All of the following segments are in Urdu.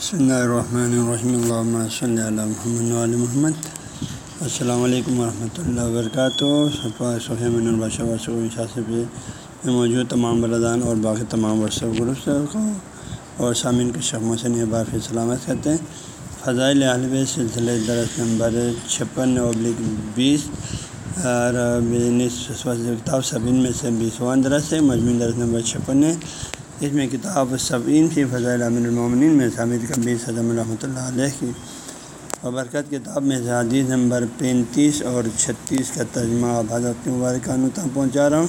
بسم الرحمن الرحیم اللہ صلی اللہ محمد علیہ محمد السلام علیکم ورحمۃ اللہ وبرکاتہ صحیح الباشہ پہ موجود تمام بردان اور باقی تمام ورثہ گروپ کو اور سامعین کے شخموں سے بار پھر سلامت کرتے ہیں۔ فضائل عالب سلسلے درس نمبر چھپن ابلک بیس۔ اور کتاب سبین میں سے بیسواں درس ہے۔ مجموعی درس نمبر چھپن ہے۔ اس میں کتاب صبین فی فضائل امین المومنین میں سامد کبیر صدم الرحمۃ اللہ علیہ کی۔ وبرکت، کتاب میں سے حدیث نمبر پینتیس اور چھتیس کا ترجمہ اب حضرت مبارکانوں تک پہنچا رہا ہوں۔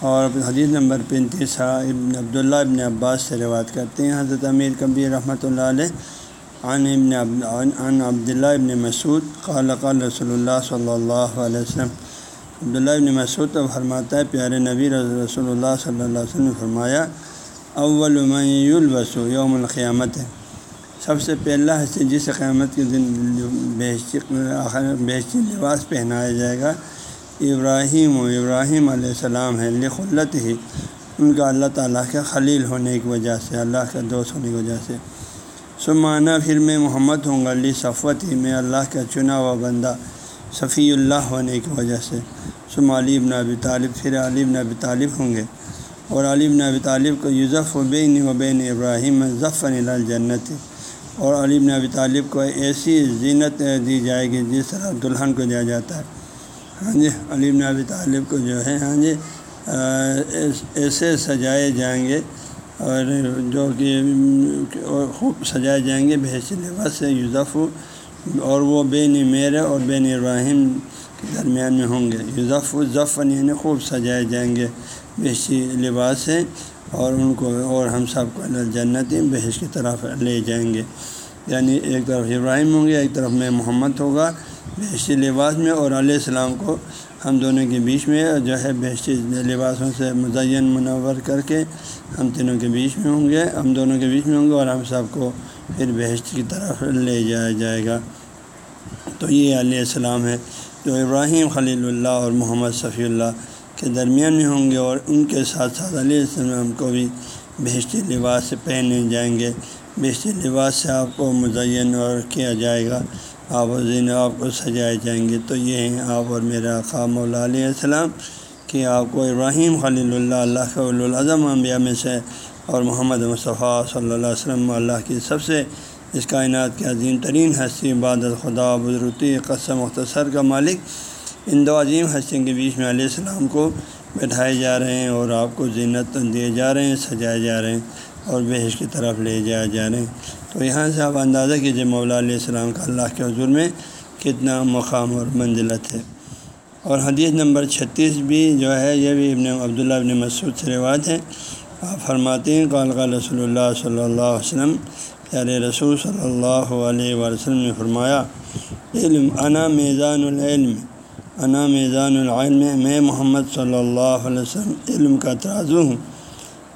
اور حدیث نمبر پینتیس ابن عبداللہ ابن عباس سے روایت کرتے ہیں۔ حضرت امیر کبیر رحمۃ اللہ علیہ عن ابن عن عبداللہ ابن مسعود قال قال رسول اللہ صلی اللہ علیہ وسلم۔ عبداللہ ابن مسعود تو فرماتا ہے، پیارے نبی رسول اللہ صلی اللہ علیہ وسلم نے فرمایا اول البسو یوم القیامت۔ ہے سب سے پہلا حصہ جس قیامت کے دن بیشتی بیشتی لباس پہنایا جائے گا، ابراہیم و ابراہیم علیہ السلام ہے لخلت ہی ان کا اللہ تعالیٰ کے خلیل ہونے کی وجہ سے، اللہ کا دوست ہونے کی وجہ سے۔ سمانہ پھر میں محمد ہوں گا، لی صفوت ہی میں اللہ کا چنا ہوا بندہ، صفی اللہ ہونے کی وجہ سے۔ سم علی ابن ابی طالب، پھر علی ابن ابی طالب ہوں گے۔ اور علی ابن ابی طالب کو یوزف و بین و بین ابراہیم ظفن الجنت اور علی ابن ابی طالب کو ایسی زینت دی جائے گی جس طرح دلہن کو دیا جاتا ہے. ہاں جی علی ابن ابی طالب کو جو ہے ہاں جی ایسے سجائے جائیں گے اور جو کہ خوب سجائے جائیں گے بحث لباس سے یوزف اور وہ بین میرے اور بین ابراہیم کے درمیان میں ہوں گے. یوزف ظفن یعنی خوب سجائے جائیں گے. بحثی لباس سے اور ان کو اور ہم سب کو جنت بحث کی طرف لے جائیں گے۔ یعنی ایک طرف ابراہیم ہوں گے، ایک طرف میں محمد ہوگا بحثی لباس میں اور علیہ السلام کو ہم دونوں کے بیچ میں جو ہے بحثی لباسوں سے مزین منور کر کے ہم تینوں کے بیچ میں ہوں گے، ہم دونوں کے بیچ میں ہوں گے اور ہم سب کو پھر بحث کی طرف لے جایا جائے گا۔ تو یہ علیہ السلام ہے، جو ابراہیم خلیل اللہ اور محمد صفی اللہ کے درمیان میں ہوں گے اور ان کے ساتھ ساتھ علیہ السلام کو بھی بہشتی لباس سے پہنے جائیں گے۔ بہشتی لباس سے آپ کو مزین اور کیا جائے گا، آپ و زین آپ کو سجائے جائیں گے۔ تو یہ ہیں آپ اور میرا خام علیہ السلام کہ آپ کو ابراہیم خلیل اللہ اللہ کے انبیاء میں سے اور محمد مصطفیٰ صلی اللہ علیہ وسلم، اللہ کی سب سے اس کائنات کے عظیم ترین ہستی، عبادت خدا بزرتی قسم، مختصر کا مالک۔ ان دو عظیم ہستیوں کے بیچ میں علیہ السلام کو بیٹھائے جا رہے ہیں اور آپ کو زینت دیے جا رہے ہیں، سجائے جا رہے ہیں اور بحث کی طرف لے جائے جا رہے ہیں۔ تو یہاں سے آپ اندازہ کیجیے مولا علیہ السلام کا اللہ کے حضور میں کتنا مقام اور منزلت ہے۔ اور حدیث نمبر چھتیس بھی جو ہے، یہ بھی ابن عبداللہ ابن مسعود سے روایت ہے۔ آپ فرماتے ہیں، قال قال رسول اللہ صلی اللہ علیہ وسلم یار رسول صلی اللہ علیہ وسلم نے فرمایا، علم انا میزان العلم انا میزان العلم میں محمد صلی اللہ علیہ وسلم علم کا ترازو ہوں۔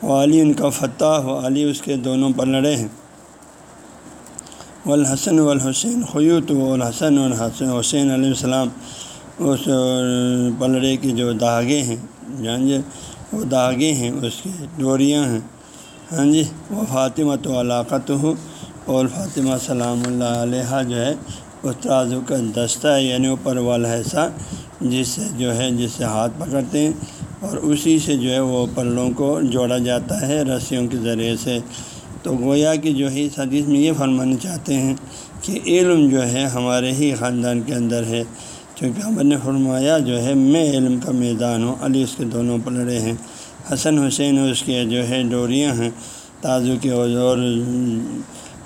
و علی ان کا فتح ہو علی اس کے دونوں پلڑے ہیں۔ والحسن والحسین خیوت والحسن الحسن حسین علیہ السلام اس پلڑے کے جو دھاگے ہیں۔ جان جی وہ دھاگے ہیں، اس کی ڈوریاں ہیں۔ ہاں جی وہ فاطمہ تو علاقت ہو اور فاطمہ سلام اللہ علیہ جو ہے اس ترازو کا دستہ ہے یعنی اوپر والا حصہ جس سے جو ہے، جس سے ہاتھ پکڑتے ہیں اور اسی سے جو ہے وہ پلوں کو جوڑا جاتا ہے رسیوں کے ذریعے سے۔ تو گویا کہ جو ہے، اس حدیث میں یہ فرمانا چاہتے ہیں کہ علم جو ہے ہمارے ہی خاندان کے اندر ہے۔ کیونکہ ہم نے فرمایا جو ہے، میں علم کا میدان ہوں، علی اس کے دونوں پلڑے ہیں، حسن حسین اس کے جو ہے ڈوریاں ہیں۔ تازو کے اور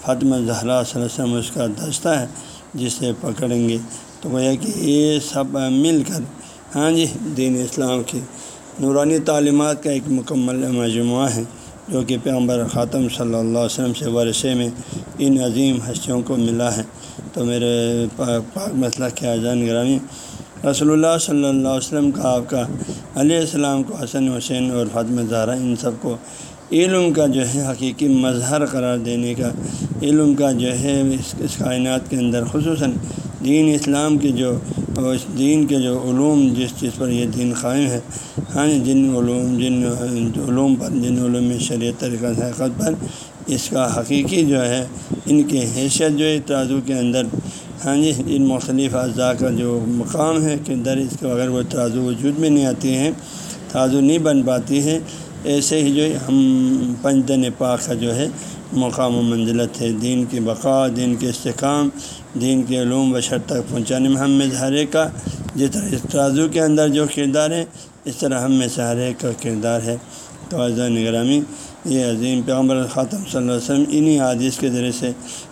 فاطمہ زہرا صلی اللہ علیہ وسلم اس کا دستہ ہے۔ جسے پکڑیں گے۔ تو گویا کہ یہ سب مل کر ہاں جی دین اسلام کی نورانی تعلیمات کا ایک مکمل مجموعہ ہے، جو کہ پیغمبر خاتم صلی اللہ علیہ وسلم سے ورثے میں ان عظیم ہستیوں کو ملا ہے۔ تو میرے پاک مسئلہ کے اذان گرامی، رسول اللہ صلی اللہ علیہ وسلم کا آپ کا علیہ السلام کو حسن حسین اور فاطمہ زہرا، ان سب کو علم کا جو ہے حقیقی مظہر قرار دینے کا علم کا جو ہے اس اس کائنات کے اندر، خصوصاً دین اسلام کے جو اس دین کے جو علوم، جس چیز پر یہ دین قائم ہے ہاں جی، جن علوم جن علوم پر، جن علوم شریعت طریقہ حقت پر اس کا حقیقی جو ہے ان کی حیثیت جو ہے ترازو کے اندر ہاں جی ان مختلف اعضاء کا جو مقام ہے، کہ در اس کے بغیر وہ ترازو وجود میں نہیں آتی ہیں ترازو نہیں بن پاتی ہے ایسے ہی جو ہم پنجن پاک کا جو ہے، مقام و منزلت ہے۔ دین کی بقا، دین کے استحکام، دین کے علوم و تک پہنچانے میں ہم میں ہر ایک کا جس طرح اس ترازو کے اندر جو کردار ہے، اس طرح ہم میں سے ہر ایک کا کردار ہے۔ تو نگرامی یہ عظیم پیغمبر خاتم صلی اللہ علیہ وسلم انہی حادث کے ذریعے سے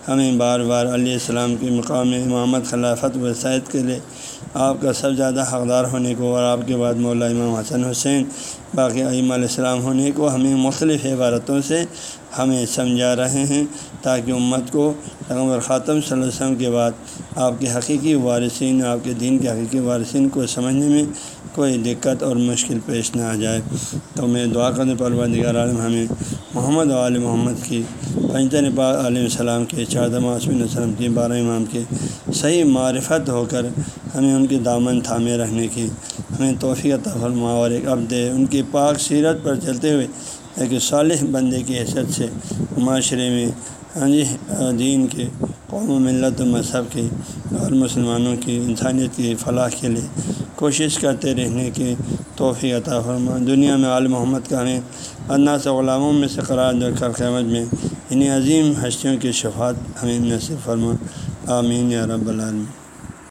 ہمیں بار بار علیہ السلام کی مقام امامت خلافت وسائد کے لیے آپ کا سب زیادہ حقدار ہونے کو اور آپ کے بعد مولا امام حسن حسین، باقی عیم علیہ السلام ہونے کو ہمیں مختلف عبارتوں سے ہمیں سمجھا رہے ہیں تاکہ امت کو پیغمبر خاتم صلی اللہ علیہ وسلم کے بعد آپ کے حقیقی وارثین، آپ کے دین کے حقیقی وارثین کو سمجھنے میں کوئی دقت اور مشکل پیش نہ آ جائے تو میں دعا کرنے پر دیگر عالم ہمیں محمد و علیہ محمد کی پنجن پاک علیہ السلام کے چادم عصم السلام کی بارہ امام کی صحیح معرفت ہو کر ہمیں ان کی دامن تھامے رہنے کی ہمیں توفیق فرما اور ایک عبد ان کی پاک سیرت پر چلتے ہوئے ایک صالح بندے کی حیثیت سے معاشرے میں ہاں جی دین کے قوم و ملت و مذہب کی اور مسلمانوں کی انسانیت کی فلاح کے لیے کوشش کرتے رہنے کی توفیع عطا فرما دنیا میں عال محمد کا ہمیں اللہ سے غلاموں میں سے قرار دے کر قیامت میں انہیں عظیم ہستیوں کی شفاعت ہمیں نصیب فرما آمین یا رب العالمین۔